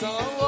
Jawa.